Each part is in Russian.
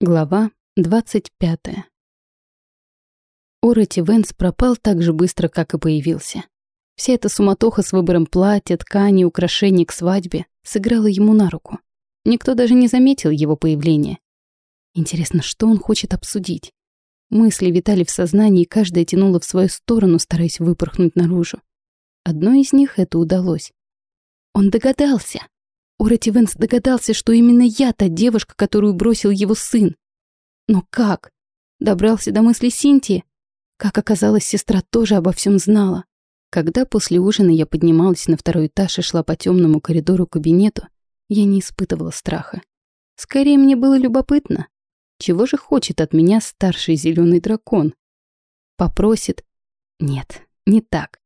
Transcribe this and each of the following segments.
Глава 25. Ороти Венс пропал так же быстро, как и появился. Вся эта суматоха с выбором платья, ткани, украшений к свадьбе сыграла ему на руку. Никто даже не заметил его появления. Интересно, что он хочет обсудить? Мысли витали в сознании, каждая тянула в свою сторону, стараясь выпорхнуть наружу. Одной из них это удалось. Он догадался. Ороти Венс догадался, что именно я та девушка, которую бросил его сын. Но как? Добрался до мысли Синтии? Как оказалось, сестра тоже обо всем знала. Когда после ужина я поднималась на второй этаж и шла по темному коридору к кабинету, я не испытывала страха. Скорее, мне было любопытно. Чего же хочет от меня старший зеленый дракон? Попросит? Нет, не так.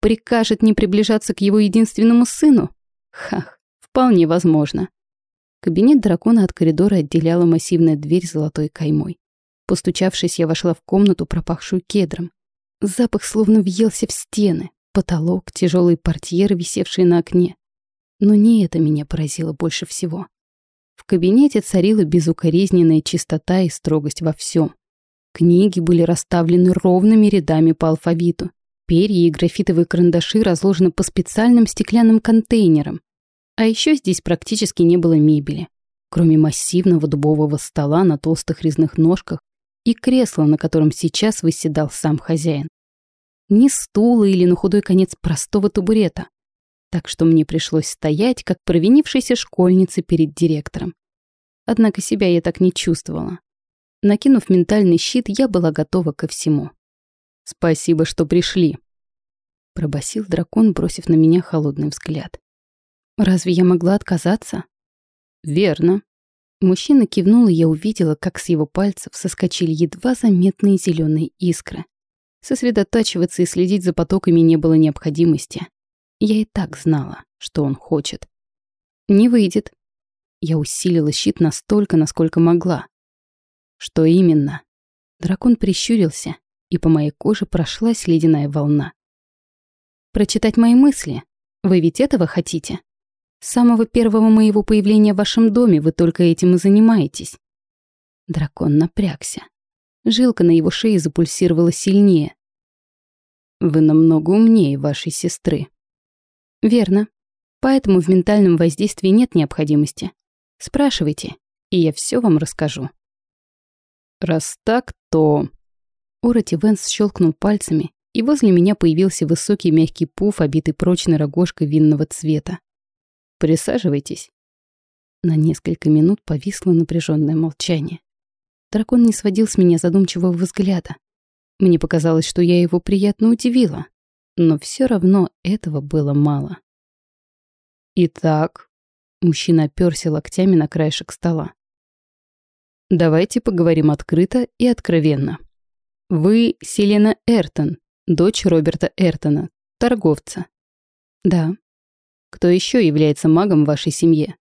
Прикажет не приближаться к его единственному сыну? Хах. Вполне возможно. Кабинет дракона от коридора отделяла массивная дверь с золотой каймой. Постучавшись, я вошла в комнату, пропахшую кедром. Запах словно въелся в стены, потолок, тяжелые портьеры, висевшие на окне. Но не это меня поразило больше всего. В кабинете царила безукоризненная чистота и строгость во всем. Книги были расставлены ровными рядами по алфавиту. Перья и графитовые карандаши разложены по специальным стеклянным контейнерам. А еще здесь практически не было мебели, кроме массивного дубового стола на толстых резных ножках и кресла, на котором сейчас выседал сам хозяин. Ни стула или на худой конец простого табурета. Так что мне пришлось стоять, как провинившейся школьнице перед директором. Однако себя я так не чувствовала. Накинув ментальный щит, я была готова ко всему. «Спасибо, что пришли», — пробасил дракон, бросив на меня холодный взгляд. Разве я могла отказаться? Верно. Мужчина кивнул, и я увидела, как с его пальцев соскочили едва заметные зеленые искры. Сосредотачиваться и следить за потоками не было необходимости. Я и так знала, что он хочет. Не выйдет. Я усилила щит настолько, насколько могла. Что именно? Дракон прищурился, и по моей коже прошлась ледяная волна. Прочитать мои мысли? Вы ведь этого хотите? С самого первого моего появления в вашем доме вы только этим и занимаетесь. Дракон напрягся. Жилка на его шее запульсировала сильнее. Вы намного умнее вашей сестры. Верно. Поэтому в ментальном воздействии нет необходимости. Спрашивайте, и я все вам расскажу. Раз так, то... Ороти Венс щелкнул пальцами, и возле меня появился высокий мягкий пуф, обитый прочной рогожкой винного цвета. Присаживайтесь». На несколько минут повисло напряженное молчание. Дракон не сводил с меня задумчивого взгляда. Мне показалось, что я его приятно удивила, но все равно этого было мало. «Итак», — мужчина оперся локтями на краешек стола. «Давайте поговорим открыто и откровенно. Вы Селена Эртон, дочь Роберта Эртона, торговца». «Да», кто еще является магом в вашей семье?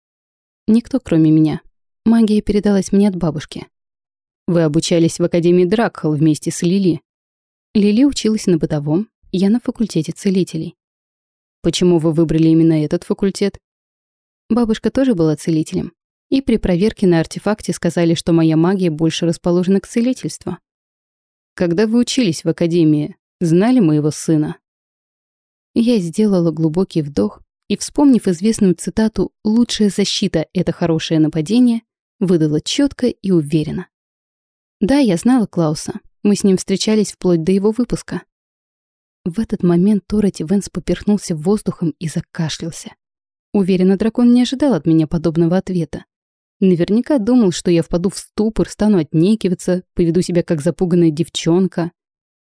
Никто, кроме меня. Магия передалась мне от бабушки. Вы обучались в Академии Дракхал вместе с Лили. Лили училась на бытовом, я на факультете целителей. Почему вы выбрали именно этот факультет? Бабушка тоже была целителем. И при проверке на артефакте сказали, что моя магия больше расположена к целительству. Когда вы учились в академии, знали моего сына? Я сделала глубокий вдох и, вспомнив известную цитату «Лучшая защита — это хорошее нападение», выдала четко и уверенно. Да, я знала Клауса. Мы с ним встречались вплоть до его выпуска. В этот момент Тороти Венс поперхнулся воздухом и закашлялся. Уверенно, дракон не ожидал от меня подобного ответа. Наверняка думал, что я впаду в ступор, стану отнекиваться, поведу себя как запуганная девчонка.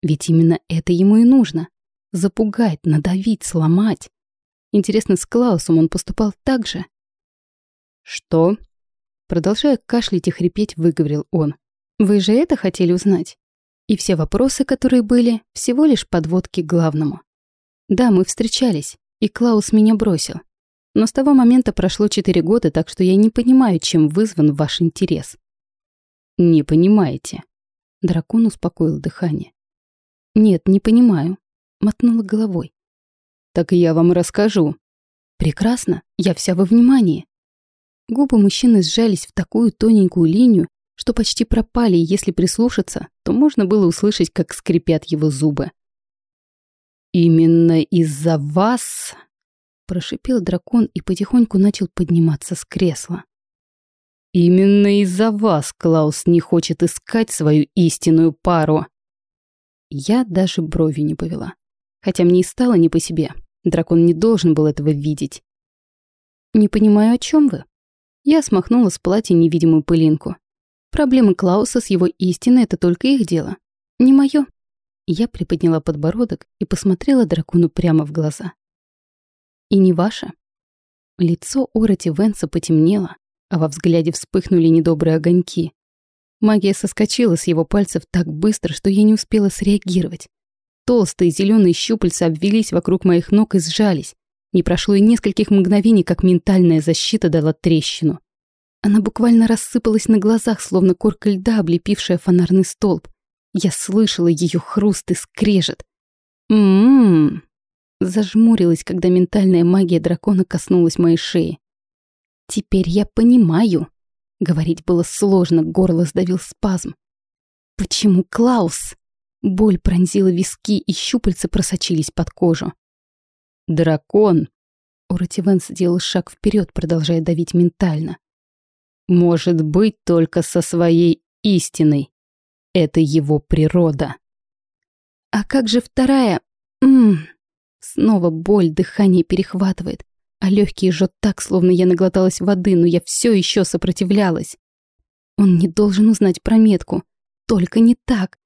Ведь именно это ему и нужно. Запугать, надавить, сломать. Интересно, с Клаусом он поступал так же? «Что?» Продолжая кашлять и хрипеть, выговорил он. «Вы же это хотели узнать?» И все вопросы, которые были, всего лишь подводки к главному. Да, мы встречались, и Клаус меня бросил. Но с того момента прошло четыре года, так что я не понимаю, чем вызван ваш интерес. Не понимаете. Дракон успокоил дыхание. Нет, не понимаю. Мотнула головой. Так я вам расскажу. Прекрасно, я вся во внимании. Губы мужчины сжались в такую тоненькую линию, что почти пропали, и если прислушаться, то можно было услышать, как скрипят его зубы. «Именно из-за вас...» — прошипел дракон и потихоньку начал подниматься с кресла. «Именно из-за вас Клаус не хочет искать свою истинную пару». Я даже брови не повела. Хотя мне и стало не по себе. Дракон не должен был этого видеть. «Не понимаю, о чем вы?» Я смахнула с платья невидимую пылинку. Проблемы Клауса с его истиной — это только их дело. Не мое. Я приподняла подбородок и посмотрела дракону прямо в глаза. И не ваше. Лицо Ороти Венса потемнело, а во взгляде вспыхнули недобрые огоньки. Магия соскочила с его пальцев так быстро, что я не успела среагировать. Толстые зеленые щупальца обвелись вокруг моих ног и сжались. Не прошло и нескольких мгновений, как ментальная защита дала трещину. Она буквально рассыпалась на глазах, словно корка льда, облепившая фонарный столб. Я слышала ее хруст и скрежет. Ммм. Зажмурилась, когда ментальная магия дракона коснулась моей шеи. Теперь я понимаю. Говорить было сложно, горло сдавил спазм. Почему Клаус? Боль пронзила виски, и щупальца просочились под кожу. «Дракон!» Уративен сделал шаг вперед, продолжая давить ментально может быть только со своей истиной. Это его природа. А как же вторая? Ммм. Снова боль, дыхание перехватывает, а легкие жжет так, словно я наглоталась воды, но я все еще сопротивлялась. Он не должен узнать про метку. Только не так.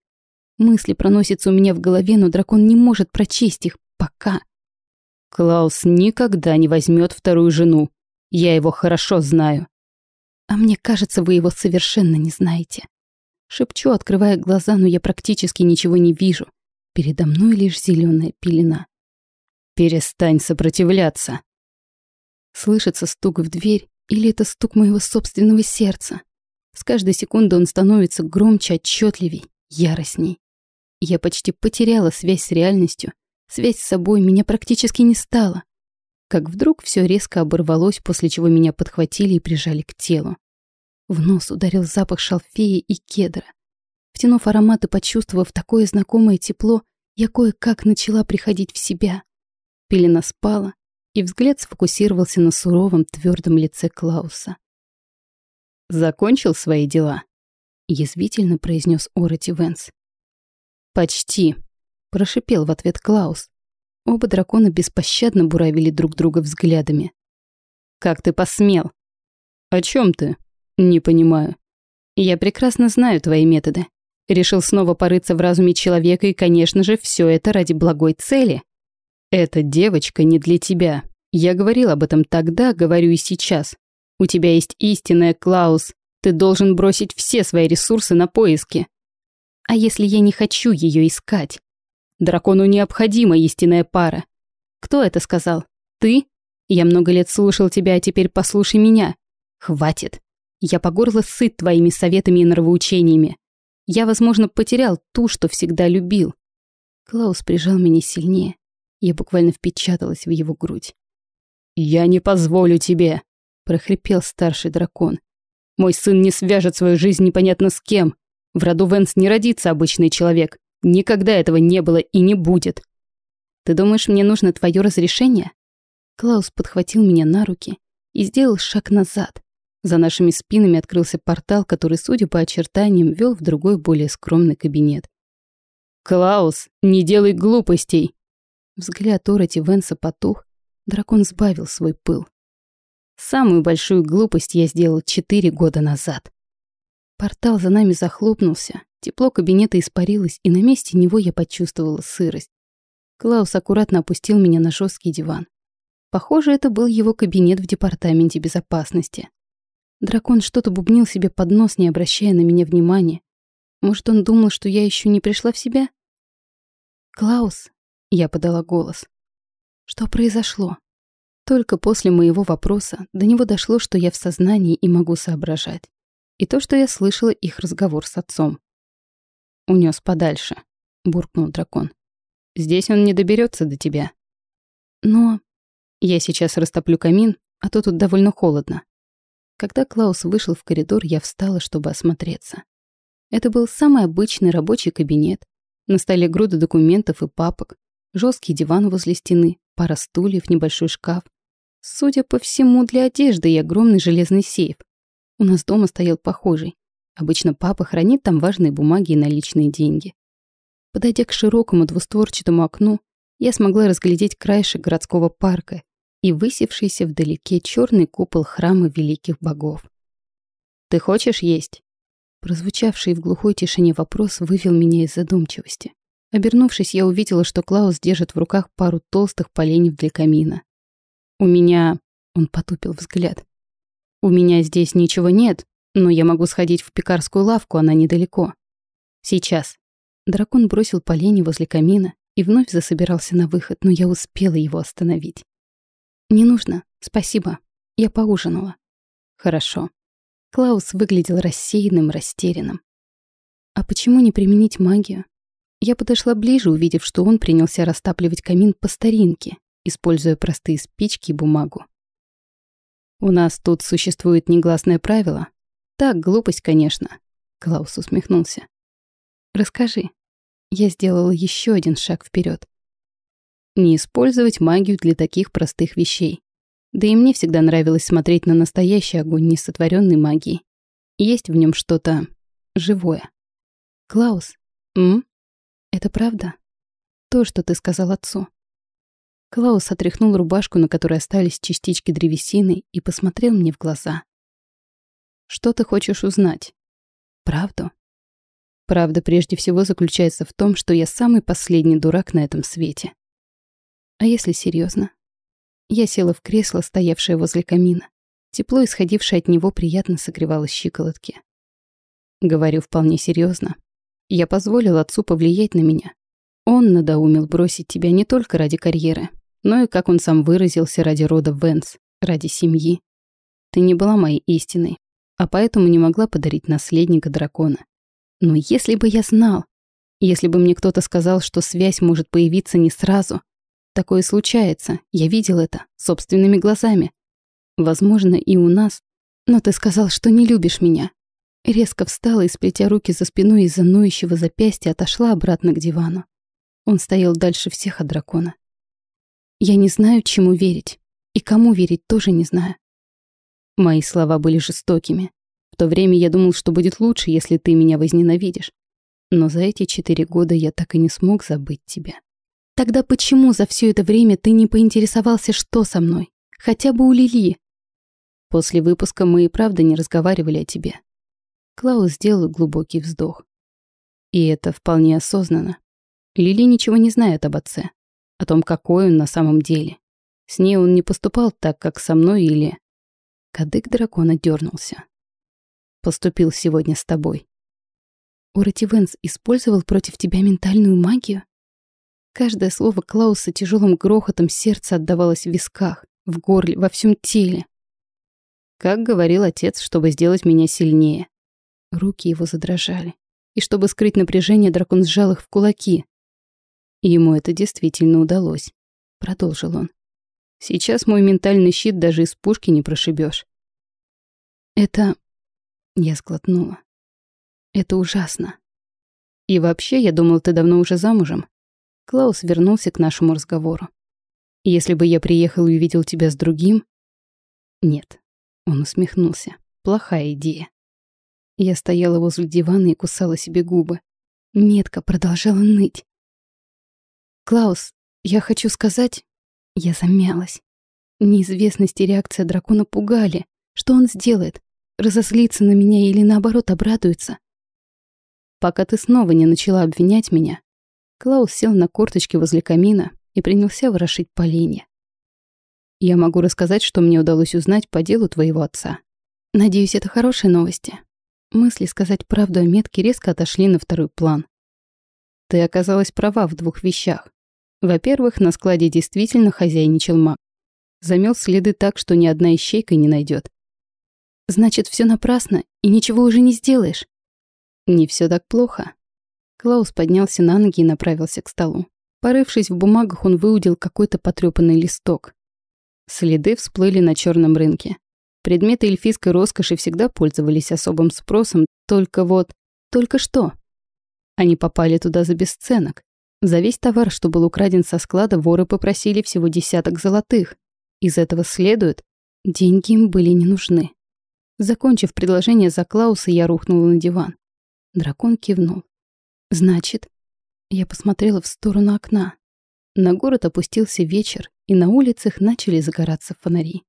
Мысли проносятся у меня в голове, но дракон не может прочесть их пока. Клаус никогда не возьмет вторую жену. Я его хорошо знаю. А мне кажется, вы его совершенно не знаете. Шепчу, открывая глаза, но я практически ничего не вижу. Передо мной лишь зеленая пелена. «Перестань сопротивляться!» Слышится стук в дверь, или это стук моего собственного сердца. С каждой секунды он становится громче, отчетливей, яростней. Я почти потеряла связь с реальностью, связь с собой меня практически не стало как вдруг все резко оборвалось, после чего меня подхватили и прижали к телу. В нос ударил запах шалфея и кедра. Втянув аромат и почувствовав такое знакомое тепло, я кое-как начала приходить в себя. Пелена спала, и взгляд сфокусировался на суровом, твердом лице Клауса. «Закончил свои дела?» — язвительно произнес Ороти Венс. «Почти», — прошипел в ответ Клаус. Оба дракона беспощадно буравили друг друга взглядами. «Как ты посмел?» «О чем ты?» «Не понимаю». «Я прекрасно знаю твои методы. Решил снова порыться в разуме человека, и, конечно же, все это ради благой цели. Эта девочка не для тебя. Я говорил об этом тогда, говорю и сейчас. У тебя есть истинная, Клаус. Ты должен бросить все свои ресурсы на поиски. А если я не хочу ее искать? Дракону необходима истинная пара. Кто это сказал? Ты? Я много лет слушал тебя, а теперь послушай меня. Хватит. Я по горло сыт твоими советами и нравоучениями. Я, возможно, потерял ту, что всегда любил. Клаус прижал меня сильнее. Я буквально впечаталась в его грудь. «Я не позволю тебе!» — прохрипел старший дракон. «Мой сын не свяжет свою жизнь непонятно с кем. В роду Венс не родится обычный человек. Никогда этого не было и не будет. Ты думаешь, мне нужно твое разрешение? Клаус подхватил меня на руки и сделал шаг назад. За нашими спинами открылся портал, который, судя по очертаниям, вел в другой, более скромный кабинет. «Клаус, не делай глупостей!» Взгляд Ороти Венса потух, дракон сбавил свой пыл. Самую большую глупость я сделал четыре года назад. Портал за нами захлопнулся, Тепло кабинета испарилось, и на месте него я почувствовала сырость. Клаус аккуратно опустил меня на жесткий диван. Похоже, это был его кабинет в департаменте безопасности. Дракон что-то бубнил себе под нос, не обращая на меня внимания. Может, он думал, что я еще не пришла в себя? «Клаус», — я подала голос. «Что произошло?» Только после моего вопроса до него дошло, что я в сознании и могу соображать. И то, что я слышала их разговор с отцом. Унес подальше, буркнул дракон. Здесь он не доберется до тебя. Но я сейчас растоплю камин, а то тут довольно холодно. Когда Клаус вышел в коридор, я встала, чтобы осмотреться. Это был самый обычный рабочий кабинет. На столе груда документов и папок, жесткий диван возле стены, пара стульев, небольшой шкаф. Судя по всему, для одежды и огромный железный сейф. У нас дома стоял похожий. Обычно папа хранит там важные бумаги и наличные деньги. Подойдя к широкому двустворчатому окну, я смогла разглядеть краешек городского парка и высевшийся вдалеке черный купол храма великих богов. «Ты хочешь есть?» Прозвучавший в глухой тишине вопрос вывел меня из задумчивости. Обернувшись, я увидела, что Клаус держит в руках пару толстых поленьев для камина. «У меня...» — он потупил взгляд. «У меня здесь ничего нет, но я могу сходить в пекарскую лавку, она недалеко. Сейчас». Дракон бросил поленья возле камина и вновь засобирался на выход, но я успела его остановить. «Не нужно, спасибо. Я поужинала». «Хорошо». Клаус выглядел рассеянным, растерянным. «А почему не применить магию?» Я подошла ближе, увидев, что он принялся растапливать камин по старинке, используя простые спички и бумагу. «У нас тут существует негласное правило. Так, глупость, конечно», — Клаус усмехнулся. «Расскажи». Я сделала еще один шаг вперед. Не использовать магию для таких простых вещей. Да и мне всегда нравилось смотреть на настоящий огонь несотворенной магии. Есть в нем что-то живое. Клаус, м? Это правда? То, что ты сказал отцу. Клаус отряхнул рубашку, на которой остались частички древесины, и посмотрел мне в глаза. Что ты хочешь узнать? Правду? Правда прежде всего заключается в том, что я самый последний дурак на этом свете. А если серьезно? Я села в кресло, стоявшее возле камина. Тепло, исходившее от него, приятно согревало щиколотки. Говорю вполне серьезно. Я позволил отцу повлиять на меня. Он надоумил бросить тебя не только ради карьеры, но и, как он сам выразился, ради рода Венс, ради семьи. Ты не была моей истиной, а поэтому не могла подарить наследника дракона. Но если бы я знал, если бы мне кто-то сказал, что связь может появиться не сразу, Такое случается, я видел это собственными глазами. Возможно, и у нас. Но ты сказал, что не любишь меня. Резко встала и, сплетя руки за спиной из-за ноющего запястья, отошла обратно к дивану. Он стоял дальше всех от дракона. Я не знаю, чему верить. И кому верить тоже не знаю. Мои слова были жестокими. В то время я думал, что будет лучше, если ты меня возненавидишь. Но за эти четыре года я так и не смог забыть тебя. Тогда почему за все это время ты не поинтересовался, что со мной? Хотя бы у Лили. После выпуска мы и правда не разговаривали о тебе. Клаус сделал глубокий вздох. И это вполне осознанно. Лили ничего не знает об отце, о том, какой он на самом деле. С ней он не поступал так, как со мной или... Кадык дракона дернулся. Поступил сегодня с тобой. Уративенс использовал против тебя ментальную магию? Каждое слово Клауса тяжелым грохотом сердца отдавалось в висках, в горле, во всем теле. Как говорил отец, чтобы сделать меня сильнее. Руки его задрожали. И чтобы скрыть напряжение, дракон сжал их в кулаки. Ему это действительно удалось. Продолжил он. Сейчас мой ментальный щит даже из пушки не прошибешь. Это... Я сглотнула. Это ужасно. И вообще, я думал, ты давно уже замужем. Клаус вернулся к нашему разговору. «Если бы я приехал и увидел тебя с другим...» «Нет», — он усмехнулся. «Плохая идея». Я стояла возле дивана и кусала себе губы. Метка продолжала ныть. «Клаус, я хочу сказать...» Я замялась. Неизвестность и реакция дракона пугали. Что он сделает? Разозлится на меня или наоборот обрадуется? Пока ты снова не начала обвинять меня, Клаус сел на корточки возле камина и принялся ворошить поленья. «Я могу рассказать, что мне удалось узнать по делу твоего отца. Надеюсь, это хорошие новости». Мысли сказать правду о метке резко отошли на второй план. Ты оказалась права в двух вещах. Во-первых, на складе действительно хозяйничал маг. Замел следы так, что ни одна ищейка не найдет. Значит, все напрасно, и ничего уже не сделаешь. Не все так плохо. Клаус поднялся на ноги и направился к столу. Порывшись в бумагах, он выудил какой-то потрёпанный листок. Следы всплыли на черном рынке. Предметы эльфийской роскоши всегда пользовались особым спросом, только вот... Только что? Они попали туда за бесценок. За весь товар, что был украден со склада, воры попросили всего десяток золотых. Из этого следует, деньги им были не нужны. Закончив предложение за Клауса, я рухнула на диван. Дракон кивнул. «Значит...» Я посмотрела в сторону окна. На город опустился вечер, и на улицах начали загораться фонари.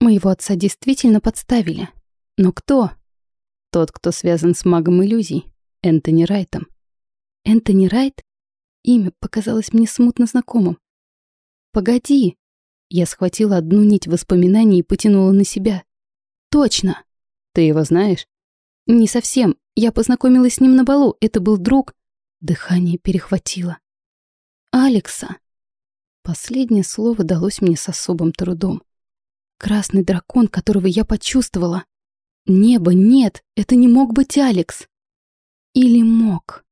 Моего отца действительно подставили. Но кто? Тот, кто связан с магом иллюзий, Энтони Райтом. Энтони Райт? Имя показалось мне смутно знакомым. «Погоди!» Я схватила одну нить воспоминаний и потянула на себя. «Точно!» «Ты его знаешь?» «Не совсем. Я познакомилась с ним на балу. Это был друг...» Дыхание перехватило. «Алекса!» Последнее слово далось мне с особым трудом. Красный дракон, которого я почувствовала. Небо, нет, это не мог быть Алекс. Или мог.